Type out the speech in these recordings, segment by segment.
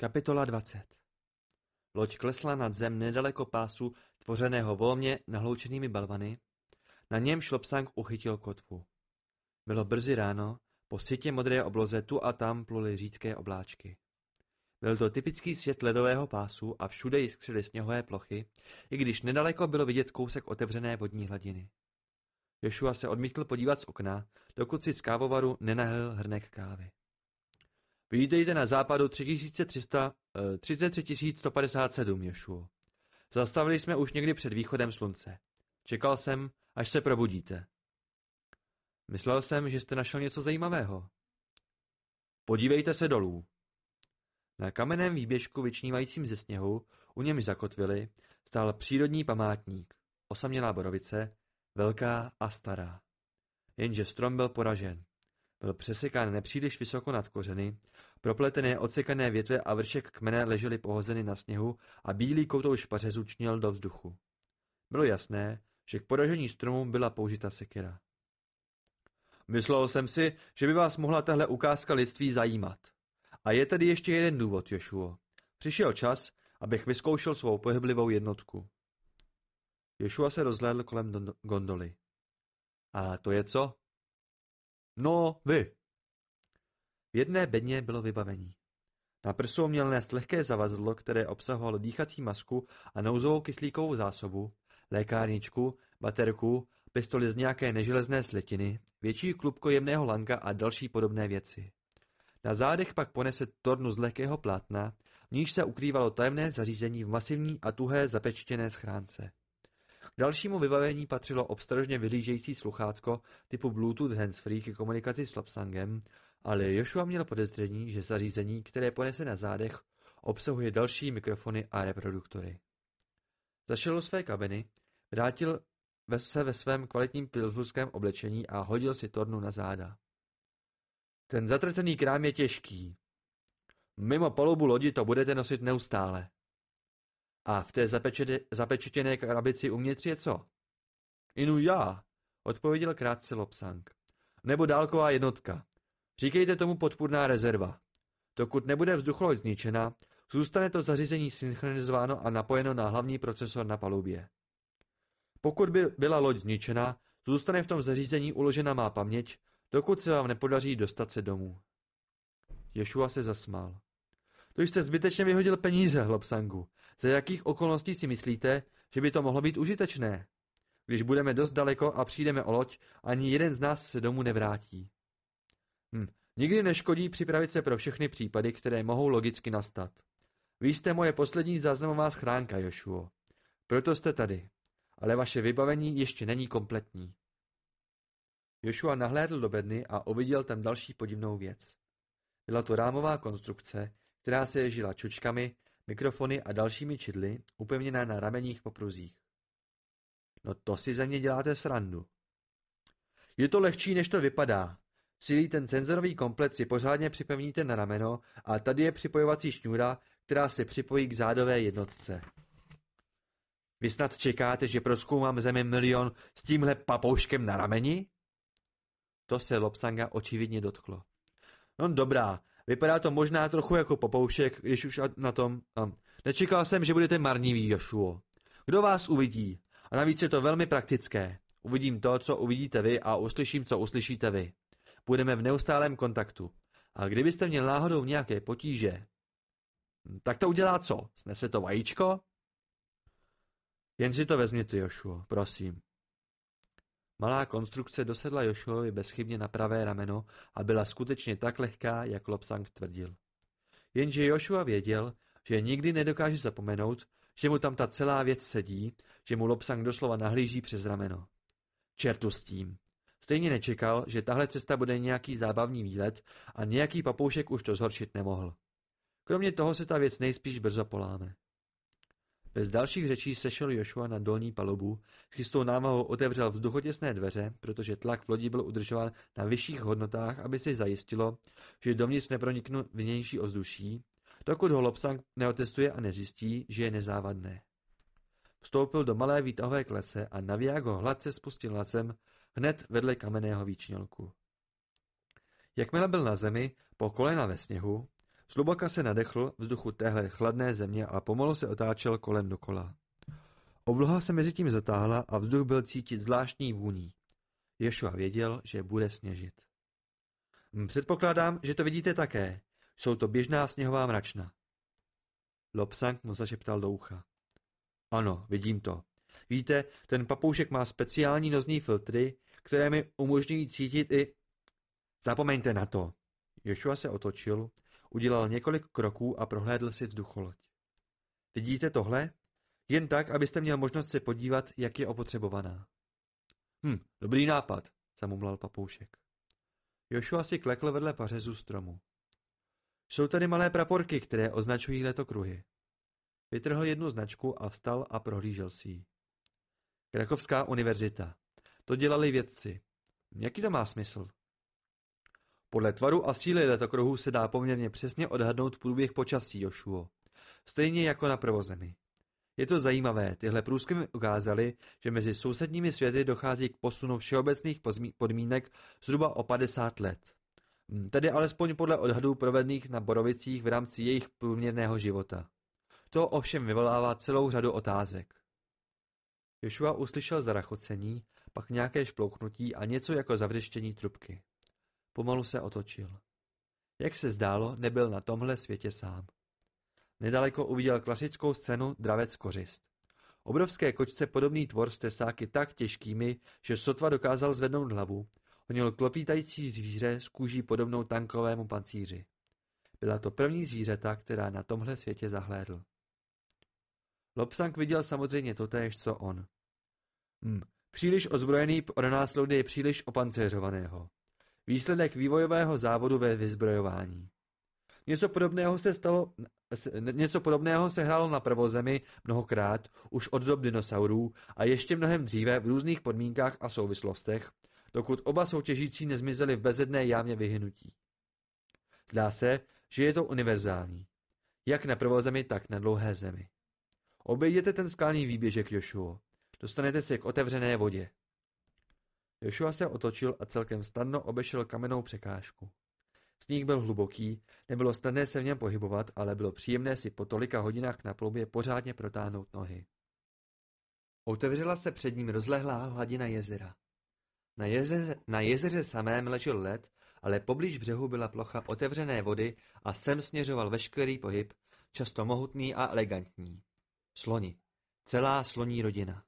Kapitola 20 Loď klesla nad zem nedaleko pásu, tvořeného volně nahloučenými balvany, na něm Šlopsang uchytil kotvu. Bylo brzy ráno, po světě modré obloze tu a tam pluly řídké obláčky. Byl to typický svět ledového pásu a všude jiskřily sněhové plochy, i když nedaleko bylo vidět kousek otevřené vodní hladiny. Joshua se odmítl podívat z okna, dokud si z kávovaru nenahlil hrnek kávy. Vítejte na západu 3300, 33 157, Jošuo. Zastavili jsme už někdy před východem slunce. Čekal jsem, až se probudíte. Myslel jsem, že jste našel něco zajímavého. Podívejte se dolů. Na kamenném výběžku vyčnívajícím ze sněhu, u němž zakotvili, stál přírodní památník, osamělá borovice, velká a stará. Jenže strom byl poražen. Byl přesekán nepříliš vysoko nad kořeny, propletené odsekané větve a vršek kmene ležely pohozeny na sněhu a bílý koutou špařezu čněl do vzduchu. Bylo jasné, že k poražení stromu byla použita sekera. Myslel jsem si, že by vás mohla tahle ukázka lidství zajímat. A je tady ještě jeden důvod, Jošuo. Přišel čas, abych vyzkoušel svou pohyblivou jednotku. Joshua se rozhlédl kolem gondoly. A to je co? No, vy. V jedné bedně bylo vybavení. Na prsu měl nést lehké zavazadlo, které obsahovalo dýchací masku a nouzovou kyslíkovou zásobu, lékárničku, baterku, pistoli z nějaké neželezné slitiny, větší klubko jemného lanka a další podobné věci. Na zádech pak ponese tornu z lehkého plátna, v níž se ukrývalo tajemné zařízení v masivní a tuhé zapečtěné schránce. K dalšímu vybavení patřilo obstarožně vyhlížející sluchátko typu Bluetooth handsfree ke komunikaci s Lopsangem, ale Joshua měl podezření, že zařízení, které ponese na zádech, obsahuje další mikrofony a reproduktory. Zašel do své kabiny, vrátil se ve svém kvalitním pilzulském oblečení a hodil si tornu na záda. Ten zatracený krám je těžký. Mimo palubu lodi to budete nosit neustále. A v té zapečetěné krabici uvnitř je co? Inu já, odpověděl krátce Lopsang. Nebo dálková jednotka. Říkejte tomu podpůrná rezerva. Dokud nebude vzducholoď zničena, zůstane to zařízení synchronizováno a napojeno na hlavní procesor na palubě. Pokud by byla loď zničena, zůstane v tom zařízení uložena má paměť, dokud se vám nepodaří dostat se domů. Ješua se zasmál. To jste zbytečně vyhodil peníze, Hlopsangu. Za jakých okolností si myslíte, že by to mohlo být užitečné? Když budeme dost daleko a přijdeme o loď, ani jeden z nás se domů nevrátí. Hm, nikdy neškodí připravit se pro všechny případy, které mohou logicky nastat. Vy jste moje poslední záznamová schránka, Jošuo. Proto jste tady. Ale vaše vybavení ještě není kompletní. Joshua nahlédl do bedny a uviděl tam další podivnou věc. Byla to rámová konstrukce, která se ježila čučkami, mikrofony a dalšími čidly, upevněná na ramenních popruzích. No to si ze mě děláte srandu. Je to lehčí, než to vypadá. Celý ten senzorový komplet si pořádně připevníte na rameno a tady je připojovací šňůra, která se připojí k zádové jednotce. Vy snad čekáte, že proskoumám zemi milion s tímhle papouškem na rameni? To se Lopsanga očividně dotklo. No dobrá, vypadá to možná trochu jako popoušek, když už na tom... Um, nečekal jsem, že budete marnivý, Jošuo. Kdo vás uvidí? A navíc je to velmi praktické. Uvidím to, co uvidíte vy a uslyším, co uslyšíte vy. Budeme v neustálém kontaktu. A kdybyste měl náhodou nějaké potíže, tak to udělá co? Snese to vajíčko? Jen si to vezměte, Jošuo, prosím. Malá konstrukce dosedla Jošuovi bezchybně na pravé rameno a byla skutečně tak lehká, jak Lopsang tvrdil. Jenže Joshua věděl, že nikdy nedokáže zapomenout, že mu tam ta celá věc sedí, že mu Lopsang doslova nahlíží přes rameno. Čertu s tím. Stejně nečekal, že tahle cesta bude nějaký zábavný výlet a nějaký papoušek už to zhoršit nemohl. Kromě toho se ta věc nejspíš brzo poláme. Bez dalších řečí sešel Joshua na dolní palubu, s jistou námahou otevřel vzduchotěsné dveře, protože tlak v lodi byl udržován na vyšších hodnotách, aby se zajistilo, že dovnitř neproniknu vnější ozduší, dokud ho Lopsang neotestuje a nezjistí, že je nezávadné. Vstoupil do malé výtahové klece a naviják ho hladce spustil na zem hned vedle kamenného výčnělku. Jakmile byl na zemi, po kolena ve sněhu, Zluboka se nadechl vzduchu téhle chladné země a pomalu se otáčel kolem dokola. Obloha se mezi tím zatáhla a vzduch byl cítit zvláštní vůní. Ješua věděl, že bude sněžit. Hm, předpokládám, že to vidíte také. Jsou to běžná sněhová mračna. Lobsang mu zašeptal do ucha. Ano, vidím to. Víte, ten papoušek má speciální nozní filtry, které mi umožňují cítit i... Zapomeňte na to. Joshua se otočil, udělal několik kroků a prohlédl si vzducholoď. Vidíte tohle? Jen tak, abyste měl možnost se podívat, jak je opotřebovaná. Hm, dobrý nápad, zamumlal papoušek. Joshua si klekl vedle pařezu stromu. Jsou tady malé praporky, které označují letokruhy. Vytrhl jednu značku a vstal a prohlížel si ji. Krakovská univerzita. To dělali vědci. Jaký to má smysl? Podle tvaru a síly letokruhu se dá poměrně přesně odhadnout průběh počasí Jošuo. Stejně jako na prvozemi. Je to zajímavé, tyhle průzkumy ukázaly, že mezi sousedními světy dochází k posunu všeobecných podmínek zhruba o 50 let. Hm, tedy alespoň podle odhadů provedených na Borovicích v rámci jejich průměrného života. To ovšem vyvolává celou řadu otázek. Joshua uslyšel zarachocení, pak nějaké šplouchnutí a něco jako zavřeštění trubky. Pomalu se otočil. Jak se zdálo, nebyl na tomhle světě sám. Nedaleko uviděl klasickou scénu Dravec kořist. Obrovské kočce podobný tvor s tesáky tak těžkými, že sotva dokázal zvednout hlavu, honil klopítající zvíře s kůží podobnou tankovému pancíři. Byla to první zvířata, která na tomhle světě zahlédl. Lobsang viděl samozřejmě totéž, co on. Hm, příliš ozbrojený pronásleduje je příliš opancéřovaného. Výsledek vývojového závodu ve vyzbrojování. Něco podobného se stalo, něco podobného se hrálo na prvozemi mnohokrát, už od dob dinosaurů a ještě mnohem dříve v různých podmínkách a souvislostech, dokud oba soutěžící nezmizeli v bezedné jámě vyhynutí. Zdá se, že je to univerzální. Jak na prvozemi, tak na dlouhé zemi. Obejděte ten skalní výběžek, Jošuo. Dostanete se k otevřené vodě. Joshua se otočil a celkem snadno obešel kamennou překážku. Sníh byl hluboký, nebylo snadné se v něm pohybovat, ale bylo příjemné si po tolika hodinách na ploubě pořádně protáhnout nohy. Otevřela se před ním rozlehlá hladina jezera. Na jezeře, na jezeře samém ležel led, ale poblíž břehu byla plocha otevřené vody a sem směřoval veškerý pohyb, často mohutný a elegantní. Sloni. Celá sloní rodina.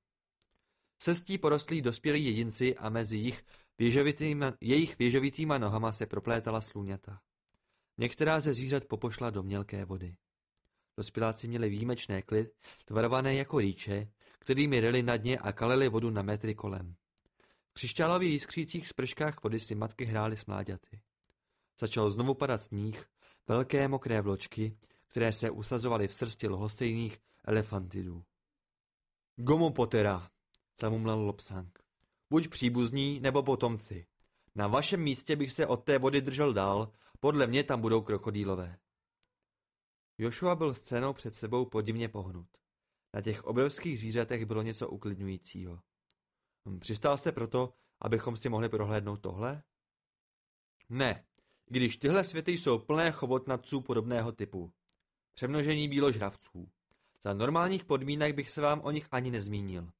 Sestí porostlí dospělí jedinci a mezi jich věžovitýma, jejich věžovitýma nohama se proplétala sluňata. Některá ze zvířat popošla do mělké vody. Dospěláci měli výjimečné klid, tvarované jako rýče, kterými ryli na dně a kalili vodu na metry kolem. V křišťálově jiskřících sprškách vody si matky hrály s mláďaty. Začal znovu padat sníh, velké mokré vločky, které se usazovaly v srsti lohostejných elefantidů. Gomo potera, zamumlal Lobsang. Buď příbuzní, nebo potomci. Na vašem místě bych se od té vody držel dál, podle mě tam budou krokodýlové. Joshua byl scénou před sebou podivně pohnut. Na těch obrovských zvířatech bylo něco uklidňujícího. Hm, přistál jste proto, abychom si mohli prohlédnout tohle? Ne, když tyhle světy jsou plné chobotnaců podobného typu. Přemnožení bíložravců. Za normálních podmínek bych se vám o nich ani nezmínil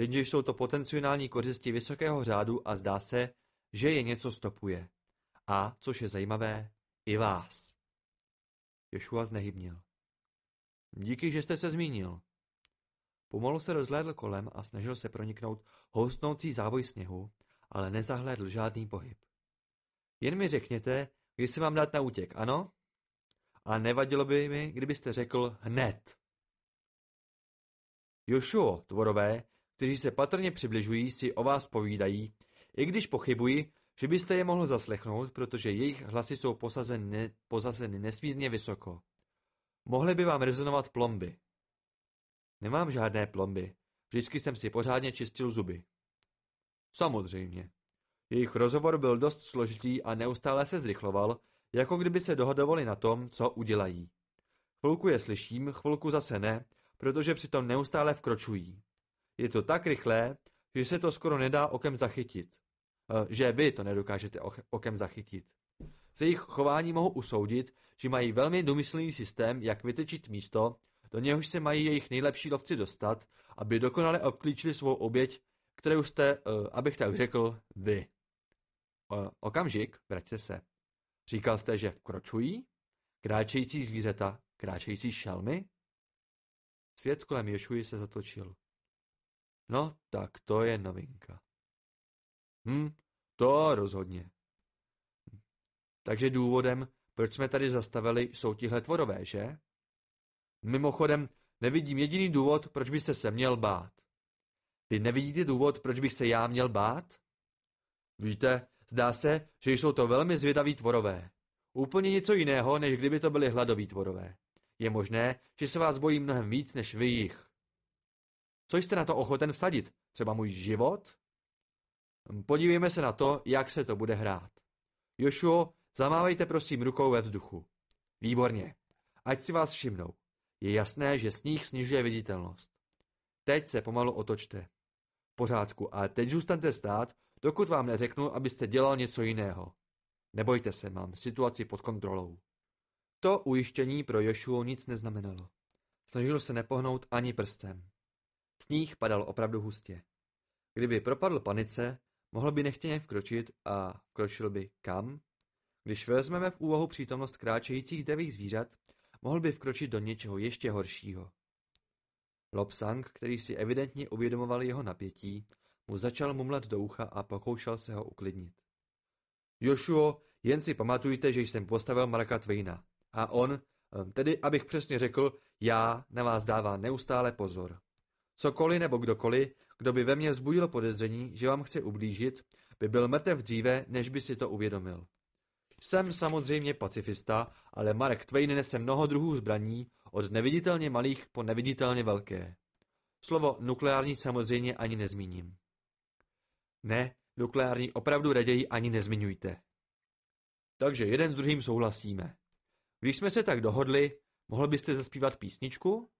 jenže jsou to potenciální kořisti vysokého řádu a zdá se, že je něco stopuje. A, což je zajímavé, i vás. Joshua znehybnil. Díky, že jste se zmínil. Pomalu se rozhlédl kolem a snažil se proniknout houstnoucí závoj sněhu, ale nezahlédl žádný pohyb. Jen mi řekněte, kdy se mám dát na útěk, ano? A nevadilo by mi, kdybyste řekl hned. Jošuo, tvorové, kteří se patrně přibližují, si o vás povídají, i když pochybuji, že byste je mohl zaslechnout, protože jejich hlasy jsou posazeny, posazeny nesmírně vysoko. Mohly by vám rezonovat plomby. Nemám žádné plomby. Vždycky jsem si pořádně čistil zuby. Samozřejmě. Jejich rozhovor byl dost složitý a neustále se zrychloval, jako kdyby se dohodovali na tom, co udělají. Chvilku je slyším, chvilku zase ne, protože přitom neustále vkročují. Je to tak rychlé, že se to skoro nedá okem zachytit. Eh, že vy to nedokážete okem zachytit. Z jejich chování mohu usoudit, že mají velmi domyslný systém, jak vytečit místo, do něhož se mají jejich nejlepší lovci dostat, aby dokonale obklíčili svou oběť, kterou jste, uh, abych tak řekl, vy. Uh, okamžik, vraťte se. Říkal jste, že vkročují? Kráčející zvířata, kráčející šelmy? Svět kolem Ješuji se zatočil. No, tak to je novinka. Hm, to rozhodně. Takže důvodem, proč jsme tady zastavili, jsou tihle tvorové, že? Mimochodem, nevidím jediný důvod, proč byste se měl bát. Ty nevidíte důvod, proč bych se já měl bát? Víte, zdá se, že jsou to velmi zvědaví tvorové. Úplně něco jiného, než kdyby to byly hladoví tvorové. Je možné, že se vás bojí mnohem víc, než vy jich. Co jste na to ochoten vsadit? Třeba můj život? Podívejme se na to, jak se to bude hrát. Jošuo, zamávejte prosím rukou ve vzduchu. Výborně. Ať si vás všimnou. Je jasné, že sníh snižuje viditelnost. Teď se pomalu otočte. V pořádku, ale teď zůstaňte stát, dokud vám neřeknu, abyste dělal něco jiného. Nebojte se, mám situaci pod kontrolou. To ujištění pro Jošuo nic neznamenalo. Snažil se nepohnout ani prstem. Sníh padal opravdu hustě. Kdyby propadl panice, mohl by nechtěně vkročit a vkročil by kam? Když vezmeme v úvahu přítomnost kráčejících zdravých zvířat, mohl by vkročit do něčeho ještě horšího. Lobsang, který si evidentně uvědomoval jeho napětí, mu začal mumlat do ucha a pokoušel se ho uklidnit. Jošuo, jen si pamatujte, že jsem postavil Marka Twaina. A on, eh, tedy abych přesně řekl, já na vás dává neustále pozor. Cokoliv nebo kdokoliv, kdo by ve mně vzbudil podezření, že vám chce ublížit, by byl mrtev dříve, než by si to uvědomil. Jsem samozřejmě pacifista, ale Mark Twain nese mnoho druhů zbraní, od neviditelně malých po neviditelně velké. Slovo nukleární samozřejmě ani nezmíním. Ne, nukleární opravdu raději ani nezmiňujte. Takže jeden s druhým souhlasíme. Když jsme se tak dohodli, mohl byste zaspívat písničku?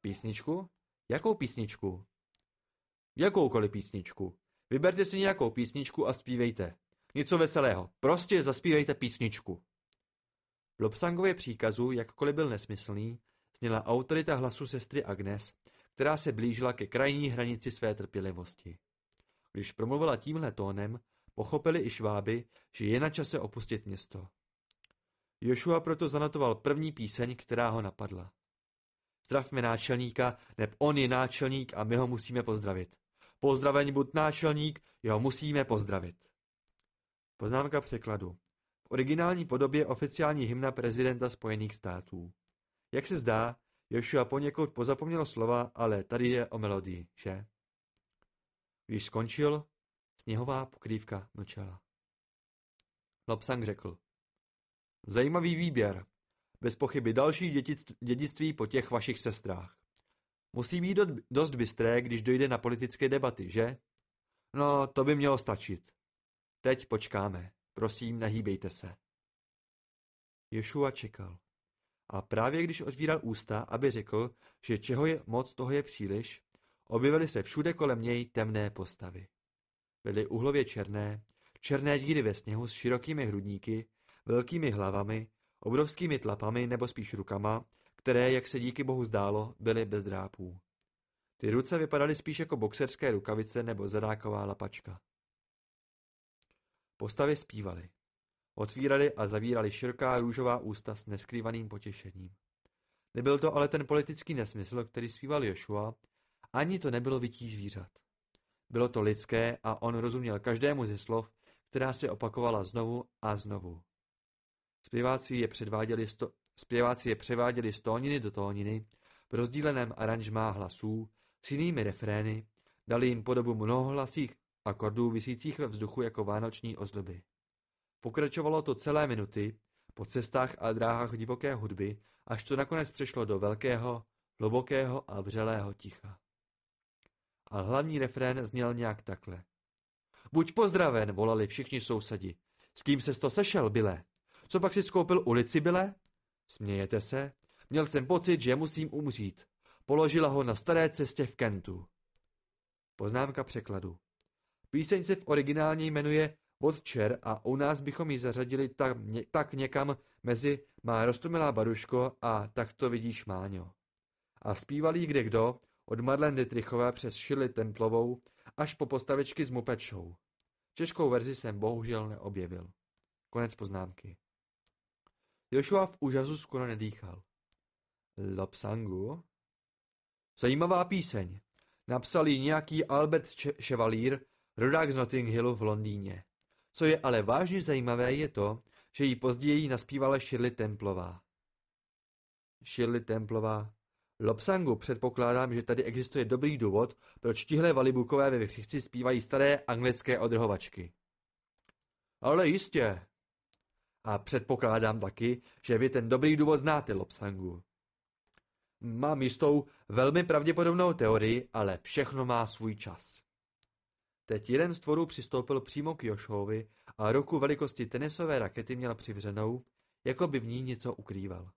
Písničku? Jakou písničku? Jakoukoliv písničku. Vyberte si nějakou písničku a zpívejte. Něco veselého. Prostě zaspívejte písničku. V Lobsangově příkazu, jakkoliv byl nesmyslný, zněla autorita hlasu sestry Agnes, která se blížila ke krajní hranici své trpělivosti. Když promluvila tímhle tónem, pochopili i šváby, že je na čase opustit město. Joshua proto zanotoval první píseň, která ho napadla. Zdravme náčelníka, neb on je náčelník a my ho musíme pozdravit. Pozdraveň buď náčelník, jeho musíme pozdravit. Poznámka překladu. V originální podobě oficiální hymna prezidenta Spojených států. Jak se zdá, Joshua poněkud pozapomněl slova, ale tady je o melodii, že? Když skončil, sněhová pokrývka mlčela. Lobsang řekl. Zajímavý výběr. Bez pochyby další dědictví po těch vašich sestrách. Musí být dost bystré, když dojde na politické debaty, že? No, to by mělo stačit. Teď počkáme. Prosím, nehýbejte se. Joshua čekal. A právě když otvíral ústa, aby řekl, že čeho je moc, toho je příliš, objevily se všude kolem něj temné postavy. Byly uhlově černé, černé díry ve sněhu s širokými hrudníky, velkými hlavami, obrovskými tlapami nebo spíš rukama, které, jak se díky bohu zdálo, byly bez drápů. Ty ruce vypadaly spíš jako boxerské rukavice nebo zadáková lapačka. Postavy zpívaly. Otvírali a zavírali široká růžová ústa s neskrývaným potěšením. Nebyl to ale ten politický nesmysl, který zpíval Joshua, ani to nebylo vytí zvířat. Bylo to lidské a on rozuměl každému ze slov, která se opakovala znovu a znovu. Zpěváci je, předváděli sto, zpěváci je převáděli z tóniny do tóniny v rozdíleném aranžmá hlasů s jinými refrény, dali jim podobu mnohohlasých akordů visících ve vzduchu jako vánoční ozdoby. Pokračovalo to celé minuty, po cestách a dráhách divoké hudby, až to nakonec přešlo do velkého, hlubokého a vřelého ticha. A hlavní refrén zněl nějak takhle. Buď pozdraven, volali všichni sousedi. S kým se to sešel, byle? Co pak si skoupil ulici, byle? Smějete se? Měl jsem pocit, že musím umřít. Položila ho na staré cestě v Kentu. Poznámka překladu. Píseň se v originálně jmenuje pod čer a u nás bychom ji zařadili tak, tak někam mezi má rostomilá baruško a tak to vidíš Máňo. A zpíval jí kde kdo, od Madeleine Dietrichové přes Shirley Templovou až po postavičky z Muppet Show. Českou verzi jsem bohužel neobjevil. Konec poznámky. Joshua v úžasu skoro nedýchal. Lopsangu? Zajímavá píseň. Napsal ji nějaký Albert Chevalier, rodák z Notting Hillu v Londýně. Co je ale vážně zajímavé je to, že ji později naspívala Shirley Templová. Shirley Templová. Lopsangu předpokládám, že tady existuje dobrý důvod, proč tihle valibukové ve vychřichci zpívají staré anglické odrhovačky. Ale jistě. A předpokládám taky, že vy ten dobrý důvod znáte, Lopsangu. Mám jistou, velmi pravděpodobnou teorii, ale všechno má svůj čas. Teď jeden z tvorů přistoupil přímo k Jošovi a ruku velikosti tenisové rakety měl přivřenou, jako by v ní něco ukrýval.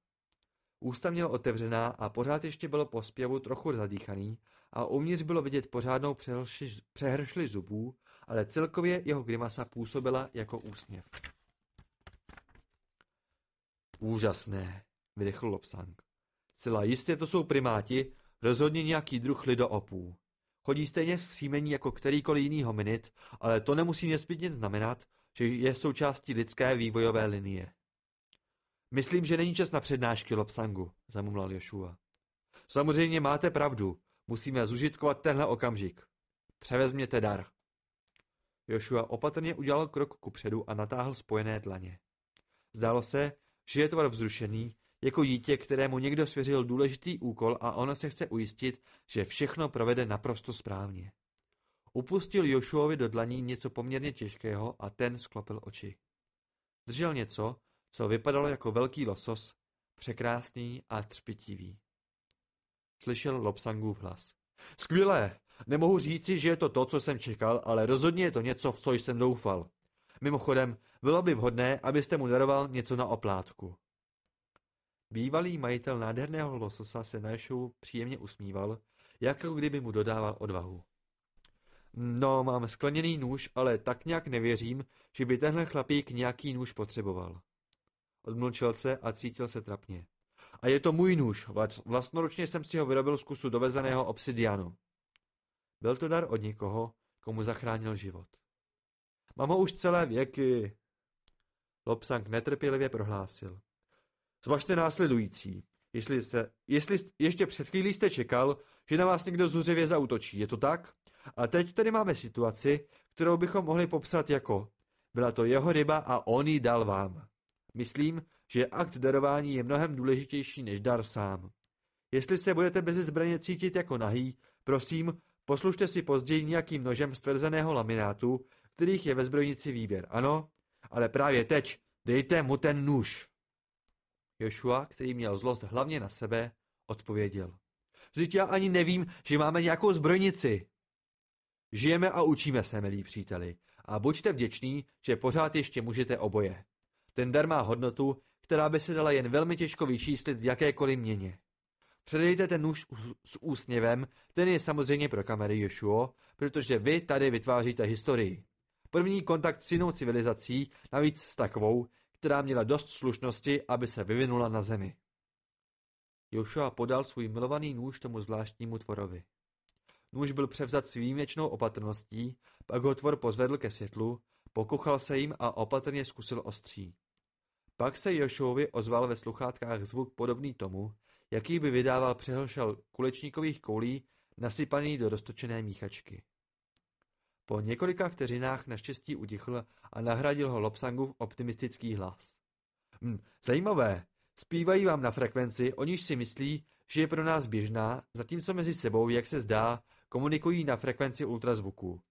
Ústa měl otevřená a pořád ještě bylo po zpěvu trochu zadýchaný a uvnitř bylo vidět pořádnou přehršli zubů, ale celkově jeho grimasa působila jako úsměv. Úžasné, vydechl Lopsang. Zcela jistě to jsou primáti, rozhodně nějaký druh lidoopů. Chodí stejně v příjmení jako kterýkoliv jiný hominid, ale to nemusí nezbytně znamenat, že je součástí lidské vývojové linie. Myslím, že není čas na přednášky, Lopsangu, zamumlal Joshua. Samozřejmě máte pravdu, musíme zužitkovat tenhle okamžik. Převezměte dar. Joshua opatrně udělal krok kupředu a natáhl spojené dlaně. Zdálo se, že je tvar vzrušený, jako dítě, kterému někdo svěřil důležitý úkol a ono se chce ujistit, že všechno provede naprosto správně. Upustil Jošuovi do dlaní něco poměrně těžkého a ten sklopil oči. Držel něco, co vypadalo jako velký losos, překrásný a třpitivý. Slyšel Lopsangův hlas. Skvělé! Nemohu říci, že je to to, co jsem čekal, ale rozhodně je to něco, v co jsem doufal. Mimochodem, bylo by vhodné, abyste mu daroval něco na oplátku. Bývalý majitel nádherného lososa se na Ješovu příjemně usmíval, jako kdyby mu dodával odvahu. No, mám skleněný nůž, ale tak nějak nevěřím, že by tenhle chlapík nějaký nůž potřeboval. Odmlčel se a cítil se trapně. A je to můj nůž, vlastnoročně jsem si ho vyrobil z kusu dovezeného obsidianu. Byl to dar od někoho, komu zachránil život. Mám ho už celé věky. Lopsang netrpělivě prohlásil. Zvažte následující. Jestli, se, jestli ještě před chvílí jste čekal, že na vás někdo zuřivě zautočí, je to tak? A teď tady máme situaci, kterou bychom mohli popsat jako byla to jeho ryba a on ji dal vám. Myslím, že akt darování je mnohem důležitější než dar sám. Jestli se budete bez zbraně cítit jako nahý, prosím, poslušte si později nějakým nožem z tvrzeného laminátu, kterých je ve zbrojnici výběr, ano? Ale právě teď dejte mu ten nůž. Joshua, který měl zlost hlavně na sebe, odpověděl. Vždyť já ani nevím, že máme nějakou zbrojnici. Žijeme a učíme se, milí příteli, a buďte vděční, že pořád ještě můžete oboje. Ten dar má hodnotu, která by se dala jen velmi těžko vyčíslit v jakékoliv měně. Předejte ten nůž s úsměvem, ten je samozřejmě pro kamery Joshua, protože vy tady vytváříte historii. První kontakt s jinou civilizací, navíc s takovou, která měla dost slušnosti, aby se vyvinula na zemi. Joshua podal svůj milovaný nůž tomu zvláštnímu tvorovi. Nůž byl převzat s výjimečnou opatrností, pak ho tvor pozvedl ke světlu, pokuchal se jim a opatrně zkusil ostří. Pak se Jošovi ozval ve sluchátkách zvuk podobný tomu, jaký by vydával přehlšel kulečníkových koulí nasypaný do roztočené míchačky. Po několika vteřinách naštěstí utichl a nahradil ho Lopsangův optimistický hlas. Hm, zajímavé, zpívají vám na frekvenci, o níž si myslí, že je pro nás běžná, zatímco mezi sebou, jak se zdá, komunikují na frekvenci ultrazvuku.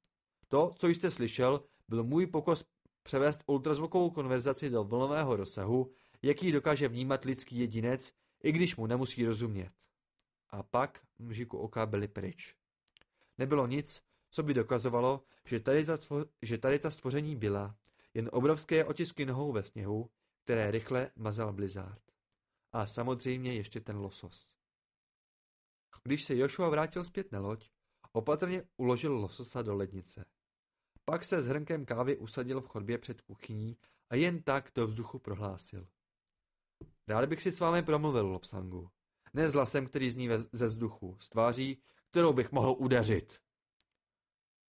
To, co jste slyšel, byl můj pokus převést ultrazvukovou konverzaci do vlnového rozsahu, jaký dokáže vnímat lidský jedinec, i když mu nemusí rozumět. A pak mžiku oka byli pryč. Nebylo nic, co by dokazovalo, že tady, ta stvo, že tady ta stvoření byla, jen obrovské otisky nohou ve sněhu, které rychle mazal Blizzard. A samozřejmě ještě ten losos. Když se Joshua vrátil zpět na loď, opatrně uložil lososa do lednice. Pak se s hrnkem kávy usadil v chodbě před kuchyní a jen tak do vzduchu prohlásil. Rád bych si s vámi promluvil, Lopsangu. Ne s hlasem, který zní ze vzduchu, s tváří, kterou bych mohl udeřit.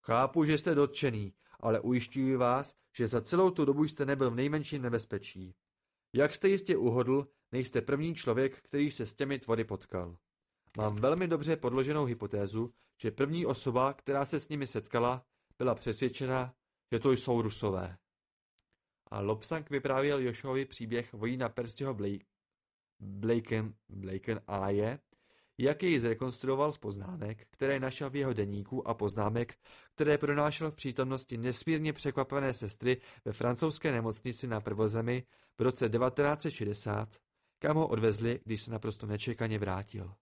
Chápu, že jste dotčený, ale ujišťuji vás, že za celou tu dobu jste nebyl v nejmenším nebezpečí. Jak jste jistě uhodl, nejste první člověk, který se s těmi tvory potkal. Mám velmi dobře podloženou hypotézu, že první osoba, která se s nimi setkala, byla přesvědčena, že to jsou Rusové. A Lobsang vyprávěl Jošovi příběh vojína Perstyho Blake, Blaken, Blaken Aje, jak jej zrekonstruoval z poznámek, které našel v jeho deníku a poznámek, které pronášel v přítomnosti nesmírně překvapené sestry ve francouzské nemocnici na Prvozemi v roce 1960, kam ho odvezli, když se naprosto nečekaně vrátil.